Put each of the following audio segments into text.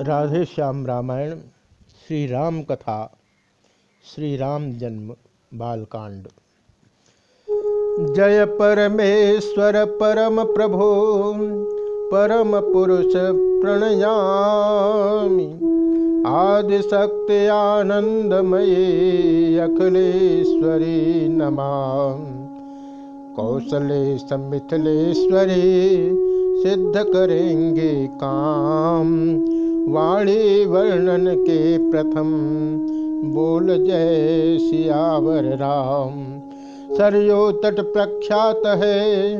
राधे श्याम रामायण, श्री राम कथा, श्री राम जन्म, बालकांड। जय परमेश्वर परम प्रभो, परम पुरुष प्रणयामि। आदिशक्ति आनंदमये अखिलेश्वरी नमा कौशले समिथिलेश्वरी सिद्ध करेंगे काम। वाणी वर्णन के प्रथम। बोल जय सियावर राम। सरयो तट प्रख्यात है,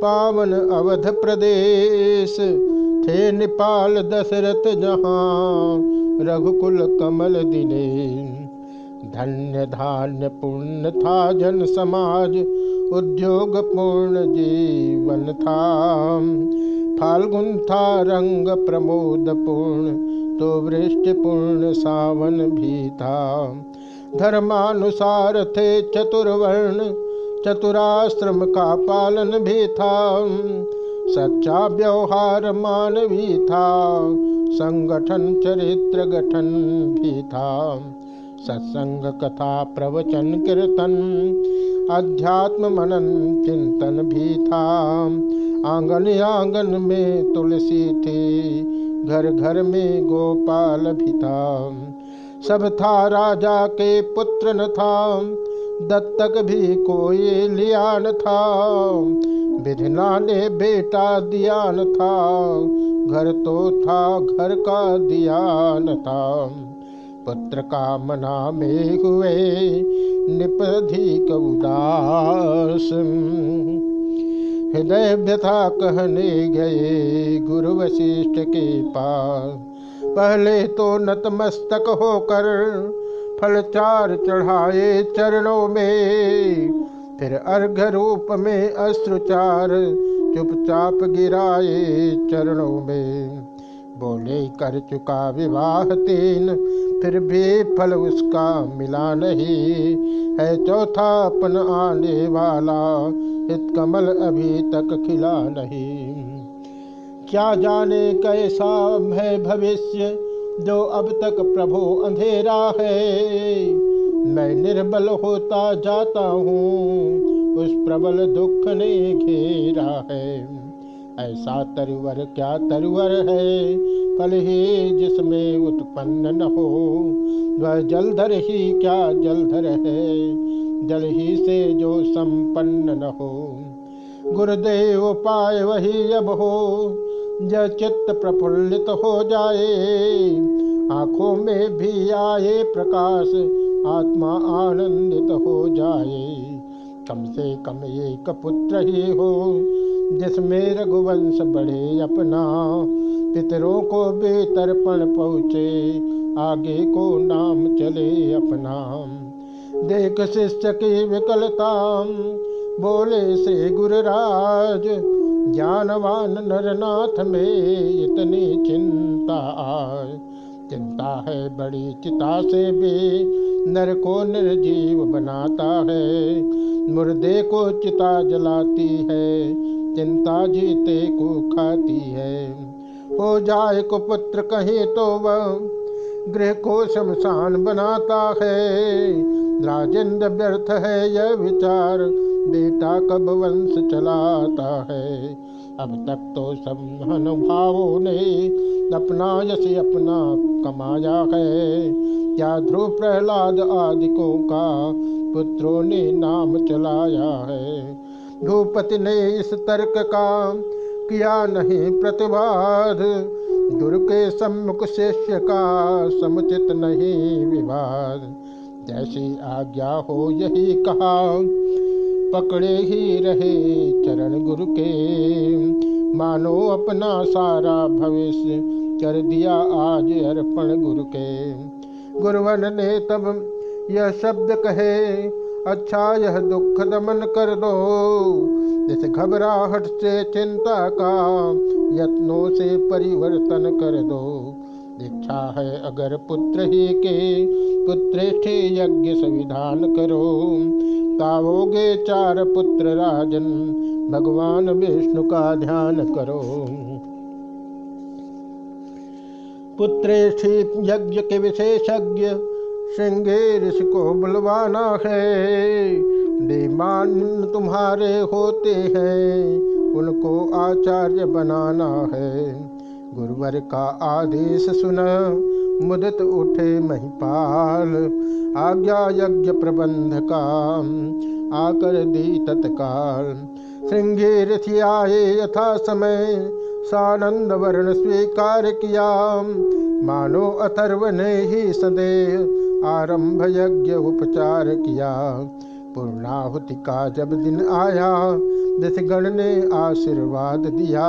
पावन अवध प्रदेश। थे नेपाल दशरथ जहाँ, रघुकुल कमल दिने धन्य धान्य पूर्ण था जन समाज उद्योग पूर्ण जीवन था फाल्गुन था रंग प्रमोद पूर्ण तो वृष्टि पूर्ण सावन भी था धर्मानुसार थे चतुर्वर्ण, चतुराश्रम का पालन भी था सच्चा व्यवहार मानवी था संगठन चरित्र गठन भी था सत्संग कथा प्रवचन कीर्तन अध्यात्म मनन चिंतन भी था आँगन आँगन में तुलसी थी, घर घर में गोपाल भी था सब था राजा के पुत्र न था दत्तक भी कोई लिया न था विधना ने बेटा दिया न था घर तो था घर का दिया न था पुत्र का मना में हुए निपधिक उदास हृदय व्यथा कहने गए गुरु वशिष्ठ के पास, पहले तो नतमस्तक होकर फल चार चढ़ाए चरणों में, फिर अर्घ रूप में अश्रुचार चुपचाप गिराए चरणों में। बोले, कर चुका विवाह तीन फिर भी फल उसका मिला नहीं। है चौथा अपन आने वाला, हित कमल अभी तक खिला नहीं। क्या जाने कैसा है भविष्य, जो अब तक प्रभु अंधेरा है। मैं निर्बल होता जाता हूँ, उस प्रबल दुख ने घेरा है। ऐसा तरुवर, क्या तरुवर है फल ही जिसमें उत्पन्न न हो, वह जलधर ही क्या जलधर है? जल ही से जो संपन्न न हो। गुरुदेव पाए वही अब हो, जब चित्त प्रफुल्लित हो जाए। आँखों में भी आए प्रकाश, आत्मा आनंदित हो जाए। कम से कम एक पुत्र ही हो, जिसमें रघुवंश बढ़े अपना। पितरों को बेतरपण पहुँचे। आगे को नाम चले अपना। देख शिष्य की विकलता। बोले से गुरराज, ज्ञानवान नरनाथ में इतनी चिंता आय। चिंता है बड़ी चिता से भी, नर को निर्जीव बनाता है। मुर्दे को चिता जलाती है, चिंता जीते को खाती है। हो जाए को पुत्र कहे तो वह गृह को शमशान बनाता है। राजेंद्र व्यर्थ है यह विचार, बेटा कब वंश चलाता है। अब तक तो सब अनुभावों ने अपना यश अपना कमाया है। क्या ध्रुव प्रहलाद आदिकों का पुत्रों ने नाम चलाया है? भूपति ने इस तर्क का किया नहीं प्रतिवाद। गुरु के सम्मुख शिष्य का समुचित नहीं विवाद। जैसी आज्ञा हो यही कहा। पकड़े ही रहे चरण गुरु के। मानो अपना सारा भविष्य कर दिया आज अर्पण गुरु के। गुरुवन ने तब यह शब्द कहे अच्छा यह दुख दमन कर दो। इस घबराहट से चिंता का यत्नों से परिवर्तन कर दो। इच्छा है अगर पुत्र ही के पुत्रेष्ठ यज्ञ संविधान करो। तावोगे चार पुत्र राजन, भगवान विष्णु का ध्यान करो। पुत्रेष्ठी यज्ञ के विशेषज्ञ श्रृंगे ऋषि को बुलवाना है। देमान तुम्हारे होते हैं, उनको आचार्य बनाना है। गुरुवर का आदेश सुन, मुदत उठे महिपाल। आज्ञा यज्ञ प्रबंध का आकर दी तत्काल। श्रृंगे ऋषि आए यथा समय, सानंद वर्ण स्वीकार किया। मानो अथर्व ने ही सदैव आरंभ यज्ञ उपचार किया पूर्णाहुति का जब दिन आया गण ने आशीर्वाद दिया।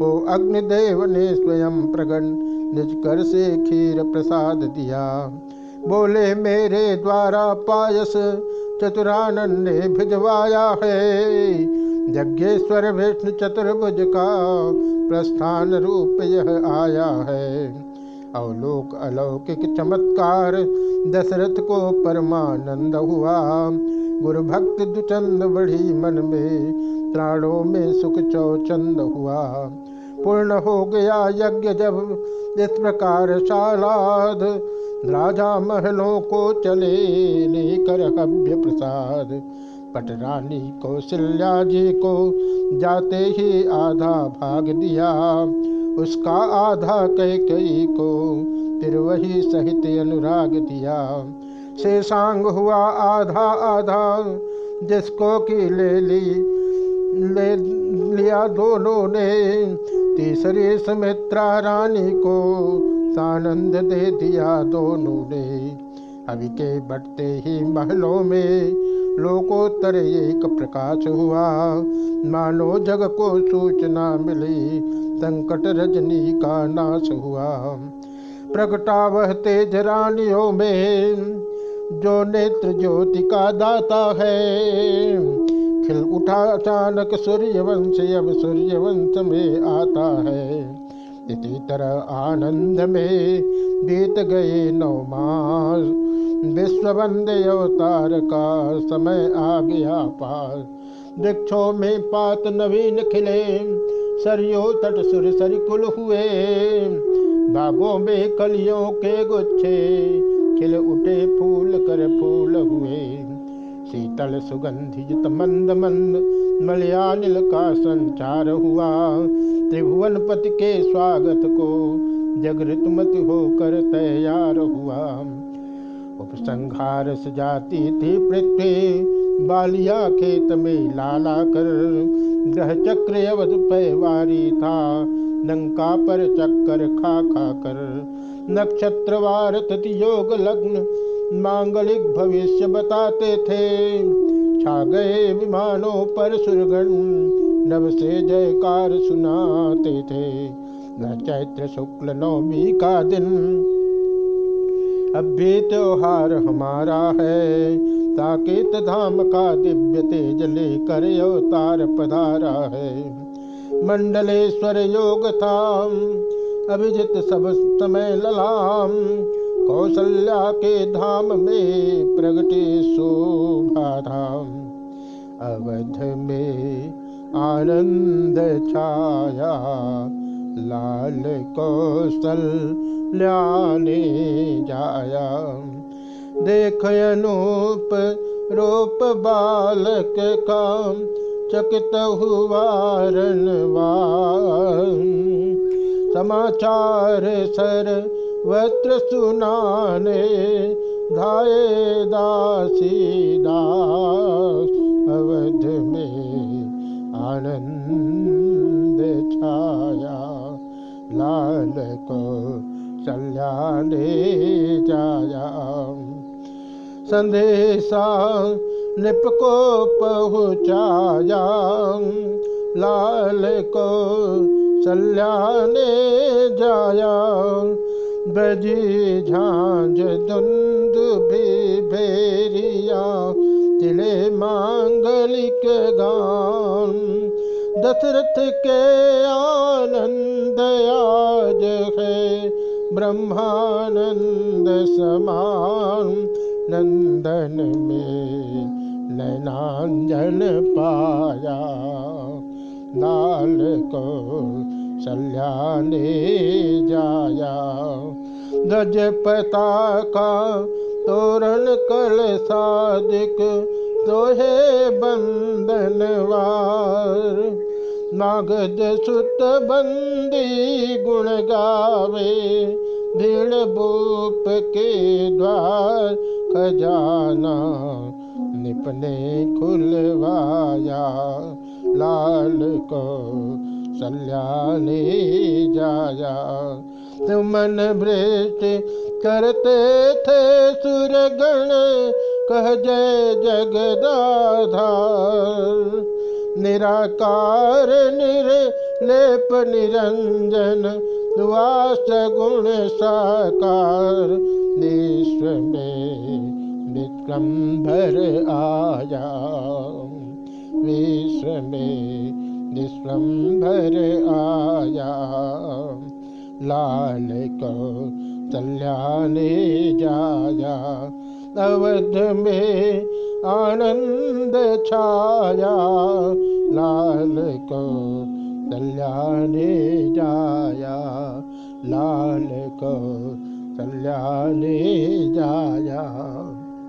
हो अग्निदेव ने स्वयं प्रगण निज कर से खीर प्रसाद दिया। बोले, मेरे द्वारा पायस चतुरानंद ने भिजवाया है। यज्ञेश्वर विष्णु चतुर्भुज का प्रस्थान रूप यह आया है। अवलोक अलौकिक चमत्कार दशरथ को परमानंद हुआ। गुरु भक्त दुचंद बढ़ी मन में प्राणों में सुख चौचंद हुआ। पूर्ण हो गया यज्ञ जब, इस प्रकार शालाद। राजा महलों को चले लेकर हव्य प्रसाद। पटरानी कौशल्या जी को जाते ही आधा भाग दिया। उसका आधा कई कई को फिर वही सहित अनुराग दिया। शेषांग हुआ आधा आधा, जिसको कि ले ली, ले लिया दोनों ने। तीसरी सुमित्रा रानी को सानंद दे दिया दोनों ने। अभी के बढ़ते ही महलों में लोकोत्तर एक प्रकाश हुआ। मानो जग को सूचना मिली, संकट रजनी का नाश हुआ। प्रगटा वह तेज रानियों में, जो नेत्र ज्योति का दाता है। खिल उठा अचानक सूर्यवंश, अब सूर्यवंश में आता है। इसी तरह आनंद में बीत गए नौ मास। विश्वबंद अवतार का समय आ गया पास वृक्षों में पात नवीन खिले, सरियो तट सुर सरिकुल हुए। बागों में कलियों के गुच्छे, खिल उठे फूल कर फूल हुए। शीतल सुगंधित मंद मंद मलयानिल का संचार हुआ। त्रिभुवन पति के स्वागत को जगृतमत होकर तैयार हुआ। उपसंहार सजाती थी पृथ्वी बालिया खेत में लाला कर ग्रह चक्र अवध पैवारी था। लंका पर चक्कर खा खा कर नक्षत्रवार तति योग लग्न मांगलिक भविष्य बताते थे। छा गए विमानों पर सुरगण नव से जयकार सुनाते थे। न चैत्र शुक्ल नवमी का दिन अब भी त्योहार हमारा है। साकेत धाम का दिव्य तेज लेकर अवतार पधारा है। मंडलेश्वर योग था अभिजित सब समय ललाम, कौशल्या के धाम में प्रगटे शोभा धाम। अवध में आनंद छाया लाल कौशल ल्याने जाया। देख अनूप रूप बालक का चकित हुआ समाचार सर वत्र सुनाने, धाये दासी दास। लाल को चल्याने जाया। संदेशा निप को पहुँचाया। लाल को चल्याने जाया। बजी झांझ धुंध भी भेरिया। तिले मांगलिक गान दशरथ के आनंद आज है। ब्रह्मानंद समान नंदन में नैनांजन पाया। लाल को सल्याने जाया। ध्वज पताका तोरण कल सादिक तोहे बंदनवार नागद सुत बंदी गुण गावे, भीड़ बूप के द्वार खजाना, निपने खुलवाया। लाल को सल्याने जाया। तुमन भ्रष्ट करते थे सुरगण, कह जय जगदाधार। निराकार निर्लेप निरंजन वास गुण साकार। विश्व में विक्रम भर आया। विश्व में विश्वम्भर आया। लाल को कल्याणे जाया। अवध में आनंद छाया। लाल को कल्याणे जाया लाल को कल्याणे जाया।